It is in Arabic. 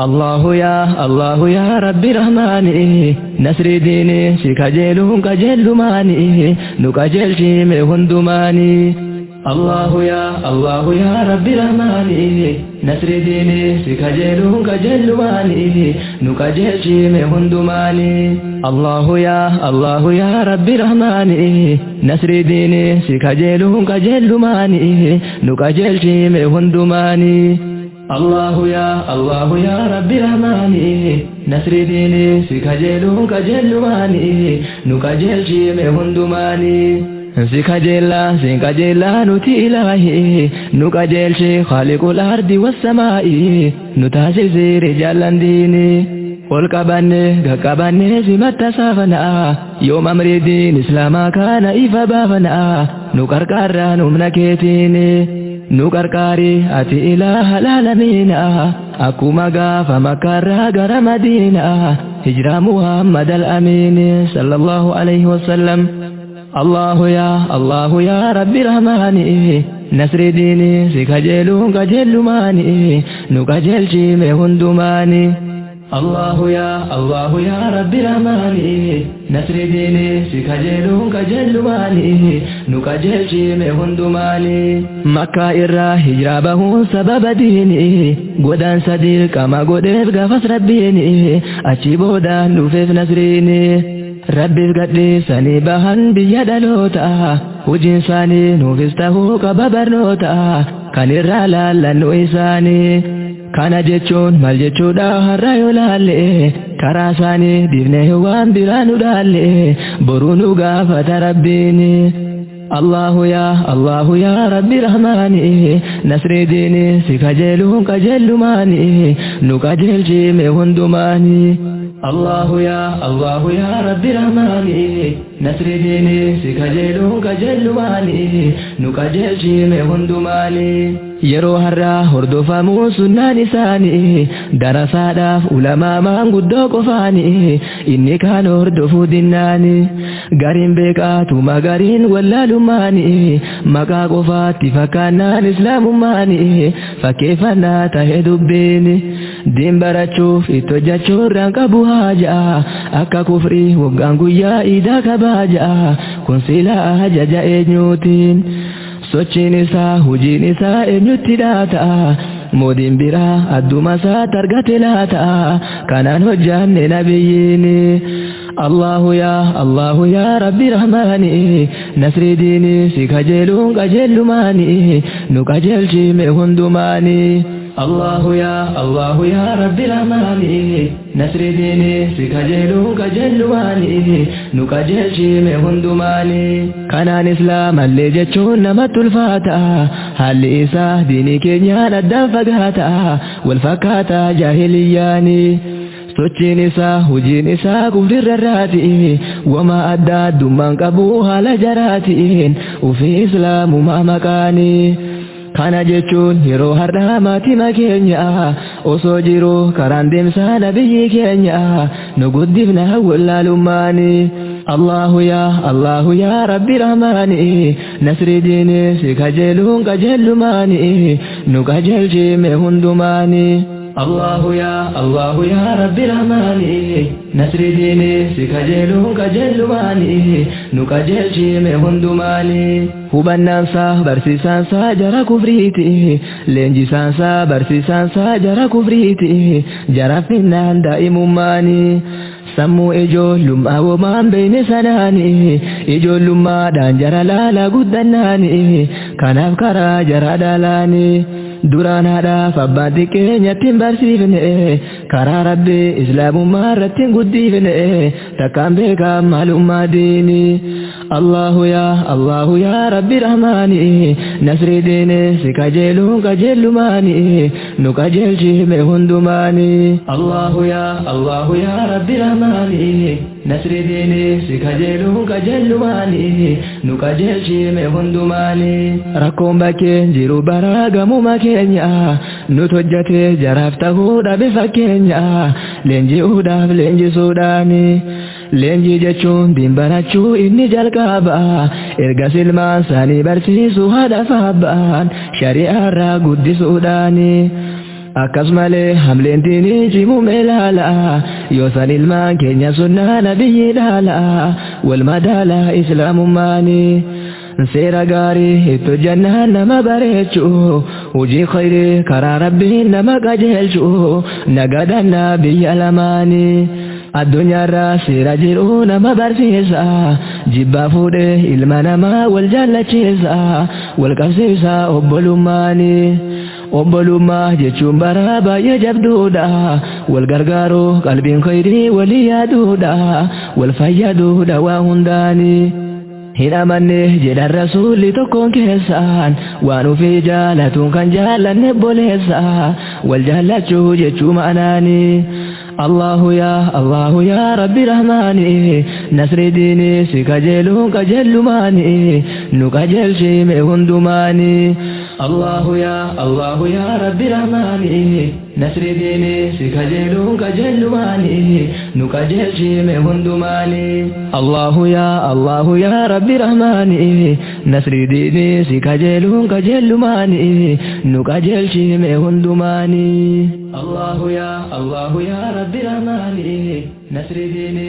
الله يا الله يا ربي رحماني نصر ديني سكجلون كجل ماني نكجل شيم هندماني الله يا الله يا ربي رحماني نصر ديني سكجلون كجل ماني نكجل شيم هندماني الله يا الله يا ربي رحماني نصر ديني سكجلون كجل ماني نكجل شيم هندماني الله يا الله يا ربي رحماني نصر ديني سكجلون كجل ماني نكجل شيم هندماني si kajeella nuti ilaahi nu qajeelche khaaliqul ardi wassamaa'i nu taasise rijaalan diini ol qabanne gaqqabanne si mattasaafana'a yoom amriidiin islaamaa kana ifa baafana'a nu qarqaarraan humna keetiini نوكار كاري أتي إلى العالمين أكوما قافا مكارا قرى مدينة هجرى محمد الأمين صلى الله عليه وسلم الله يا الله يا رب رحماني نسر ديني سيكا جيلو قجل ماني نقجل جيمي هندو ماني الله يا الله يا ربي رحماني نصر ديني سكجلون كجل ماني نكجل شيم هندماني مكة إرى هجرابه سبب ديني قدان صديق كما قدف قفص ربيني أجيبودا نوفيف نصريني rabbiif gadhiisanii bahan biyya dhaloota hojiin isaanii nuufis tahuu qaba barnoota kan irraa laallannu isaanii kana jechuun maal jechuudha har'a yoo laalle karaa isaanii dhiifnee waan biraa nu dhaalle boruu nu gaafata rabbiin الله يا الله يا ربي رحماني نصر ديني سكجلون كجل ماني نكجل جيم هندماني الله يا الله يا ربي رحماني نصر ديني سكجلون كجل ماني نكجل جيم هندماني yeroo har'aa hordofamuu sunnaan isaanii darasaadhaaf ulamaa maanguddoo qofaanii inni kaan hordofuu dinnaanii gariin beekaatuma gariin wallaalummaanii maqaa qofaatti fakkaannaan islaamummaanii fakkeeffannaa ta'e dubbiin diin barachuuf itti hojjechuurraan qabu haaja'a akka kufrii waggaan guyyaa iidaa kabaaja'a kun silaa ajaja eenyuutiin. Sochiin isaa hojiin isaa eenyutti dhaata'a moodiin biraa adduma isaa targate laata'a kanaan hojjanne nabiyyiin الله يا الله يا ربي رحماني نصر ديني سي كجلون كجل ماني نو كجل جيمي هندماني الله يا الله يا ربي رحماني نصر ديني سي كجلون كجل ماني نو كجل جيمي هندماني كانان اسلام اللي جتشون نمت الفاتا هل إسا ديني كينيان الدن فقاتا والفكاتا جاهلياني sochiin isaa hojiin isaa kufrirrarraati wama adda addummaan qabu haala jaraatiin ufii islaamumaa maqaanii. Kana jechuun yeroo har'aa maatima keenya osoo jiru karaan deemsaa nabiyyi keenya nu guddifna wallaalummaanii الله يا الله يا ربي رحماني نصر ديني سكجلون كجل ماني نكجل جيم هندماني الله يا الله يا ربي رحماني نصر ديني سكجلون كجل ماني نكجل جيم هندماني hubannaansaa barsiisaansaa jara kufriiti leenjisaansaa barsiisaansaa jara kufriiti jara finnaan daa'imummaanii sammuu ijoollummaa womaan beeyne sanaanii ijoollummaadhaan jara laala guddannaanii kanaaf karaa jara dhaalaanii duraan haadhaaf abbaan xiqqeenyatti hin barsiifne karaa rabbii islaamummaa irratti hin guddifne takkaan beekaa maalummaa diinii الله يا الله يا ربي رحماني نصر ديني سكجلون كجل ماني نكجل جيم هندماني الله يا الله يا ربي رحماني نصر ديني سكجلون كجل ماني نكجل جيم هندماني ركون بكين جيرو براغمو مكينيا nutu hojjate jaraaf ta'uudha bifa keenya leenji'uudhaaf leenjisuudhaani. Leenjii jechuun dimbarachuu inni jalqaba erga silmaan sanii barsiisu hadafa abbaan shari'aarraa guddisuudhaani. Akkasumalee hamleen diinii cimumee laala yoo san ilmaan keenya sunnaa nabiyyi dhaala wal madaala islaamummaani. Seera gaarii itti hojjannaan nama bareechu hojii khayrii karaa rabbiin nama qajeelchu nagadannaa biyya lamaani addunyaarraa seera jiru nama barsiisa jibbaa fuudhee ilma namaa wal jaallachiisa wal qabsiisa obbolummaani obbolummaa jechuun bara baay'ee jabduudha wal gargaaru qalbiin khayrii walii yaaduudha wal fayyaduudha waa hundaanii. Hin amanne jedhan rasuulli tokkoon keessaan waan ufii jaalatuun kan jaallanne boleessa wal jaallachuu jechuu ma'anaani allahu yaa allahu yaa rabbi rahmaani nasri diini si kajeeluun kajeellumaani nu kajeelchime hundumaani allahu yaa allahu yaa rabbi rahmaani nasri diini si kajeeluun kajeellumaani nu kajeelchime hundumaani allahu yaa allahu yaa rabbi rahmaani nasri diini si kajeeluun kajeellumaani nu kajeelchime hundumaani allahu yaa allahu yaa rabbi rahmaani nasri diini